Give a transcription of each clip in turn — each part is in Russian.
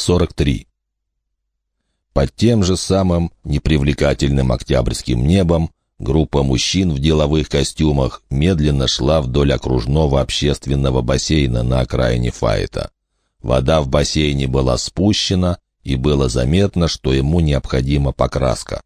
43. Под тем же самым непривлекательным октябрьским небом группа мужчин в деловых костюмах медленно шла вдоль окружного общественного бассейна на окраине Файта. Вода в бассейне была спущена, и было заметно, что ему необходима покраска.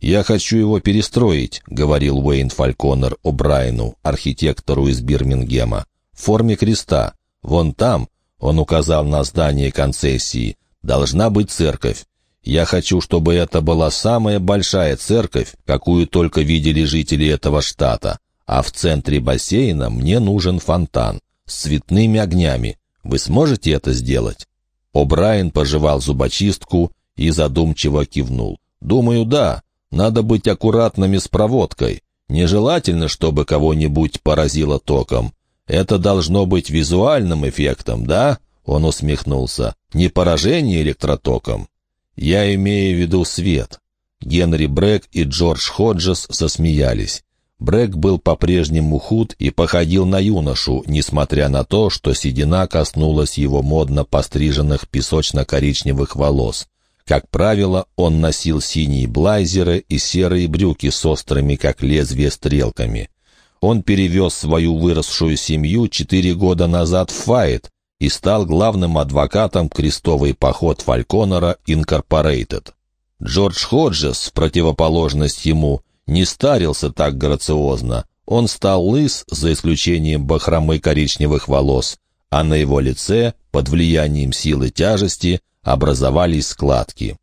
«Я хочу его перестроить», — говорил Уэйн Фальконер О'Брайену, архитектору из Бирмингема, — «в форме креста. Вон там, — он указал на здание концессии, — должна быть церковь. Я хочу, чтобы это была самая большая церковь, какую только видели жители этого штата. А в центре бассейна мне нужен фонтан с цветными огнями. Вы сможете это сделать?» О'Брайен пожевал зубочистку и задумчиво кивнул. «Думаю, да. Надо быть аккуратными с проводкой. Нежелательно, чтобы кого-нибудь поразило током. Это должно быть визуальным эффектом, да?» Он усмехнулся. «Не поражение электротоком. Я имею в виду свет». Генри Брэк и Джордж Ходжес засмеялись. Брэк был по-прежнему худ и походил на юношу, несмотря на то, что седина коснулась его модно постриженных песочно-коричневых волос. Как правило, он носил синие блайзеры и серые брюки с острыми, как лезвие, стрелками. Он перевез свою выросшую семью четыре года назад в Файт и стал главным адвокатом крестовый поход Фальконера Инкорпорейтед. Джордж Ходжес, в противоположность ему, не старился так грациозно. Он стал лыс, за исключением бахромы коричневых волос, а на его лице, под влиянием силы тяжести, образовались складки.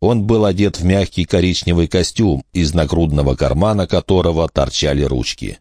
Он был одет в мягкий коричневый костюм, из нагрудного кармана которого торчали ручки.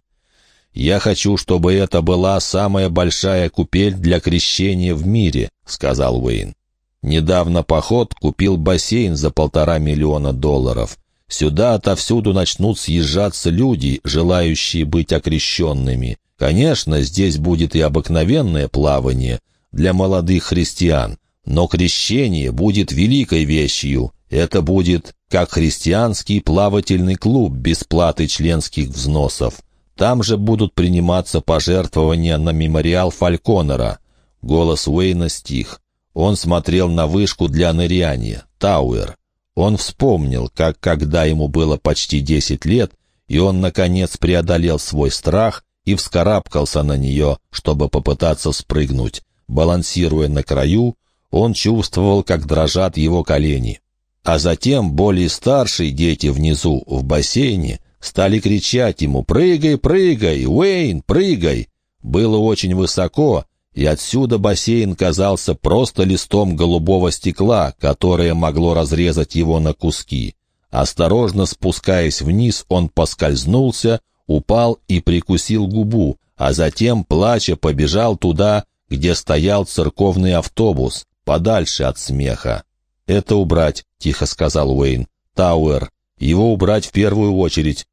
«Я хочу, чтобы это была самая большая купель для крещения в мире», — сказал Уэйн. «Недавно поход купил бассейн за полтора миллиона долларов. Сюда отовсюду начнут съезжаться люди, желающие быть окрещенными. Конечно, здесь будет и обыкновенное плавание для молодых христиан, но крещение будет великой вещью. Это будет как христианский плавательный клуб без платы членских взносов. Там же будут приниматься пожертвования на мемориал Фальконера. Голос Уэйна стих. Он смотрел на вышку для ныряния, Тауэр. Он вспомнил, как когда ему было почти десять лет, и он, наконец, преодолел свой страх и вскарабкался на нее, чтобы попытаться спрыгнуть. Балансируя на краю, он чувствовал, как дрожат его колени. А затем более старшие дети внизу, в бассейне, стали кричать ему «Прыгай, прыгай! Уэйн, прыгай!» Было очень высоко, и отсюда бассейн казался просто листом голубого стекла, которое могло разрезать его на куски. Осторожно спускаясь вниз, он поскользнулся, упал и прикусил губу, а затем, плача, побежал туда, где стоял церковный автобус, подальше от смеха. «Это убрать», — тихо сказал Уэйн. «Тауэр. Его убрать в первую очередь».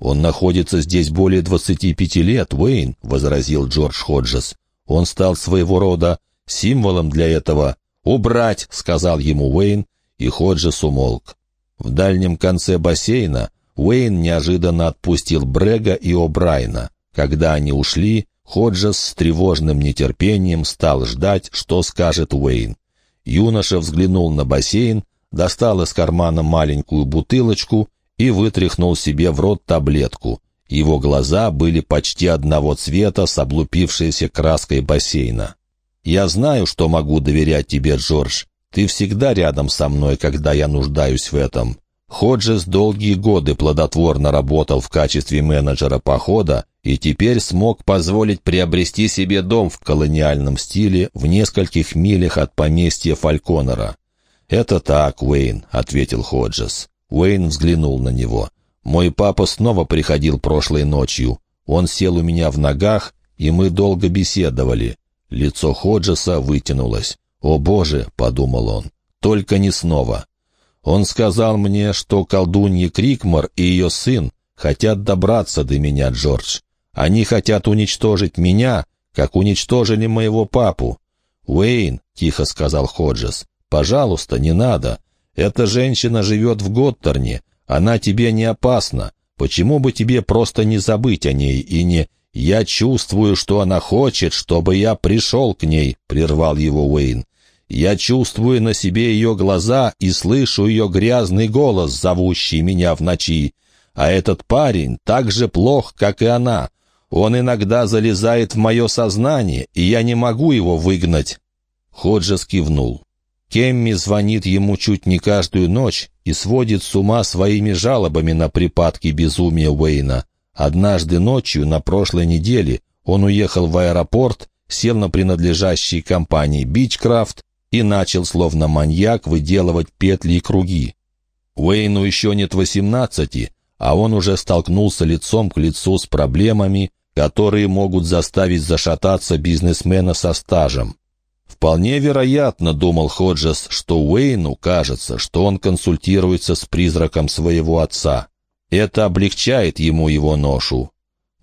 «Он находится здесь более двадцати пяти лет, Уэйн», — возразил Джордж Ходжес. «Он стал своего рода символом для этого». «Убрать», — сказал ему Уэйн, и Ходжес умолк. В дальнем конце бассейна Уэйн неожиданно отпустил Брега и О'Брайна. Когда они ушли, Ходжес с тревожным нетерпением стал ждать, что скажет Уэйн. Юноша взглянул на бассейн, достал из кармана маленькую бутылочку и вытряхнул себе в рот таблетку. Его глаза были почти одного цвета с облупившейся краской бассейна. «Я знаю, что могу доверять тебе, Джордж. Ты всегда рядом со мной, когда я нуждаюсь в этом. Ходжес долгие годы плодотворно работал в качестве менеджера похода и теперь смог позволить приобрести себе дом в колониальном стиле в нескольких милях от поместья Фальконера. «Это так, Уэйн», — ответил Ходжес. Уэйн взглянул на него. «Мой папа снова приходил прошлой ночью. Он сел у меня в ногах, и мы долго беседовали. Лицо Ходжеса вытянулось. «О, Боже!» — подумал он. «Только не снова». Он сказал мне, что колдунья Крикмор и ее сын хотят добраться до меня, Джордж. Они хотят уничтожить меня, как уничтожили моего папу. «Уэйн», — тихо сказал Ходжес, — «пожалуйста, не надо. Эта женщина живет в Готтерне. Она тебе не опасна. Почему бы тебе просто не забыть о ней и не... «Я чувствую, что она хочет, чтобы я пришел к ней», — прервал его Уэйн. Я чувствую на себе ее глаза и слышу ее грязный голос, зовущий меня в ночи. А этот парень так же плох, как и она. Он иногда залезает в мое сознание, и я не могу его выгнать». Ходжес кивнул. Кемми звонит ему чуть не каждую ночь и сводит с ума своими жалобами на припадки безумия Уэйна. Однажды ночью на прошлой неделе он уехал в аэропорт, сел на принадлежащий компании «Бичкрафт» и начал, словно маньяк, выделывать петли и круги. Уэйну еще нет восемнадцати, а он уже столкнулся лицом к лицу с проблемами, которые могут заставить зашататься бизнесмена со стажем. Вполне вероятно, думал Ходжес, что Уэйну кажется, что он консультируется с призраком своего отца. Это облегчает ему его ношу.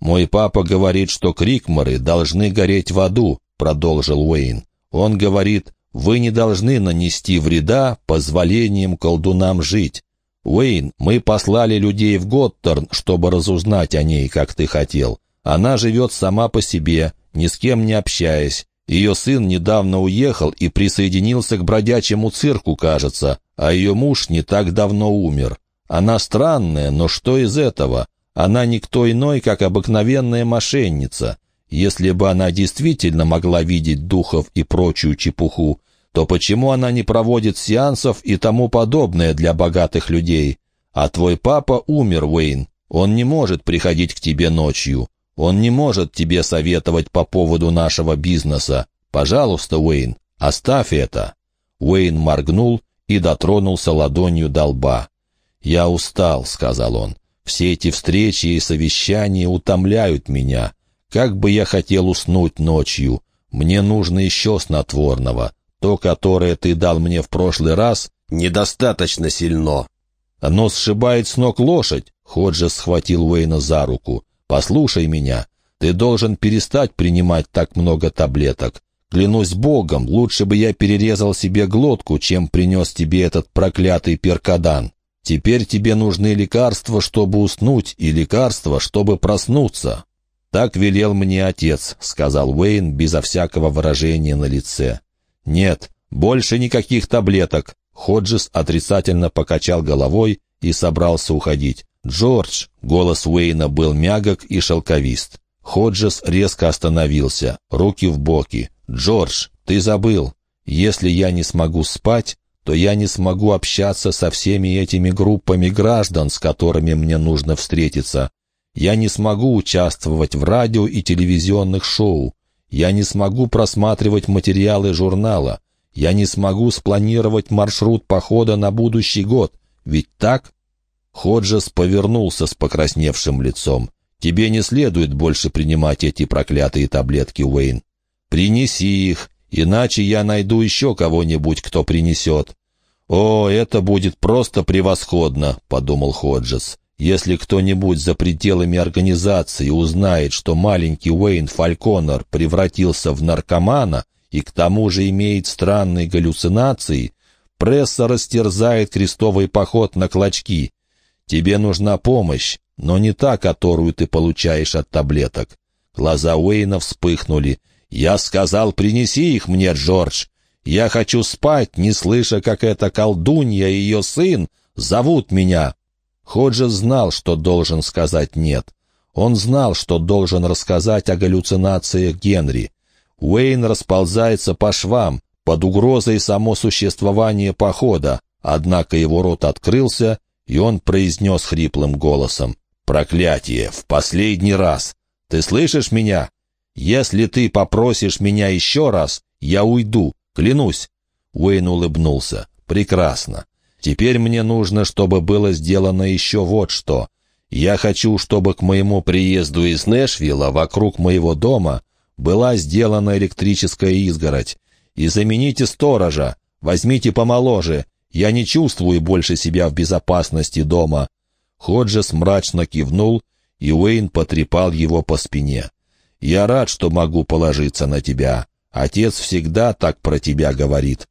«Мой папа говорит, что крикморы должны гореть в аду», — продолжил Уэйн. «Он говорит, вы не должны нанести вреда позволением колдунам жить. Уэйн, мы послали людей в Готтерн, чтобы разузнать о ней, как ты хотел. Она живет сама по себе, ни с кем не общаясь. Ее сын недавно уехал и присоединился к бродячему цирку, кажется, а ее муж не так давно умер. Она странная, но что из этого? Она никто иной, как обыкновенная мошенница. Если бы она действительно могла видеть духов и прочую чепуху, то почему она не проводит сеансов и тому подобное для богатых людей? А твой папа умер, Уэйн. Он не может приходить к тебе ночью. Он не может тебе советовать по поводу нашего бизнеса. Пожалуйста, Уэйн, оставь это». Уэйн моргнул и дотронулся ладонью до лба. «Я устал», — сказал он. «Все эти встречи и совещания утомляют меня. Как бы я хотел уснуть ночью. Мне нужно еще снотворного. То, которое ты дал мне в прошлый раз, недостаточно сильно». «Оно сшибает с ног лошадь», — Ходжес схватил Уэйна за руку. «Послушай меня. Ты должен перестать принимать так много таблеток. Клянусь Богом, лучше бы я перерезал себе глотку, чем принес тебе этот проклятый перкадан. Теперь тебе нужны лекарства, чтобы уснуть, и лекарства, чтобы проснуться». «Так велел мне отец», — сказал Уэйн безо всякого выражения на лице. «Нет, больше никаких таблеток». Ходжес отрицательно покачал головой и собрался уходить. «Джордж!» — голос Уэйна был мягок и шелковист. Ходжес резко остановился, руки в боки. «Джордж, ты забыл. Если я не смогу спать, то я не смогу общаться со всеми этими группами граждан, с которыми мне нужно встретиться. Я не смогу участвовать в радио и телевизионных шоу. Я не смогу просматривать материалы журнала. Я не смогу спланировать маршрут похода на будущий год. Ведь так?» Ходжес повернулся с покрасневшим лицом. «Тебе не следует больше принимать эти проклятые таблетки, Уэйн. Принеси их, иначе я найду еще кого-нибудь, кто принесет». «О, это будет просто превосходно», — подумал Ходжес. «Если кто-нибудь за пределами организации узнает, что маленький Уэйн Фальконер превратился в наркомана и к тому же имеет странные галлюцинации, пресса растерзает крестовый поход на клочки, Тебе нужна помощь, но не та, которую ты получаешь от таблеток». Глаза Уэйна вспыхнули. «Я сказал, принеси их мне, Джордж. Я хочу спать, не слыша, как эта колдунья и ее сын зовут меня». Ходжес знал, что должен сказать «нет». Он знал, что должен рассказать о галлюцинациях Генри. Уэйн расползается по швам, под угрозой само существование похода, однако его рот открылся, и он произнес хриплым голосом. «Проклятие! В последний раз! Ты слышишь меня? Если ты попросишь меня еще раз, я уйду, клянусь!» Уэйн улыбнулся. «Прекрасно. Теперь мне нужно, чтобы было сделано еще вот что. Я хочу, чтобы к моему приезду из Нэшвилла вокруг моего дома была сделана электрическая изгородь. И замените сторожа, возьмите помоложе, я не чувствую больше себя в безопасности дома». Ходжес мрачно кивнул, и Уэйн потрепал его по спине. «Я рад, что могу положиться на тебя. Отец всегда так про тебя говорит».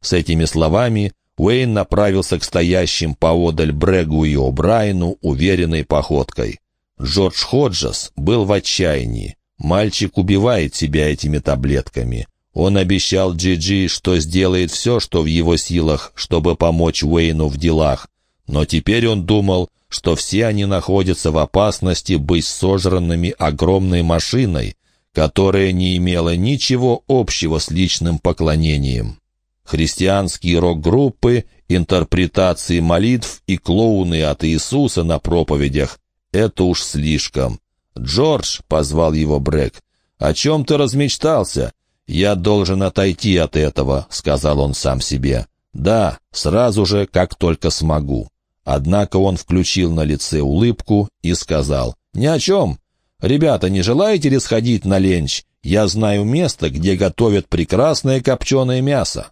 С этими словами Уэйн направился к стоящим поодаль Брегу и О'Брайену уверенной походкой. Джордж Ходжес был в отчаянии. Мальчик убивает себя этими таблетками. Он обещал Джиджи, что сделает все, что в его силах, чтобы помочь Уэйну в делах. Но теперь он думал, что все они находятся в опасности быть сожранными огромной машиной, которая не имела ничего общего с личным поклонением. Христианские рок-группы, интерпретации молитв и клоуны от Иисуса на проповедях — это уж слишком. «Джордж», — позвал его Брэк, — «о чем ты размечтался? «Я должен отойти от этого», — сказал он сам себе. «Да, сразу же, как только смогу». Однако он включил на лице улыбку и сказал, «Ни о чем. Ребята, не желаете ли сходить на ленч? Я знаю место, где готовят прекрасное копченое мясо».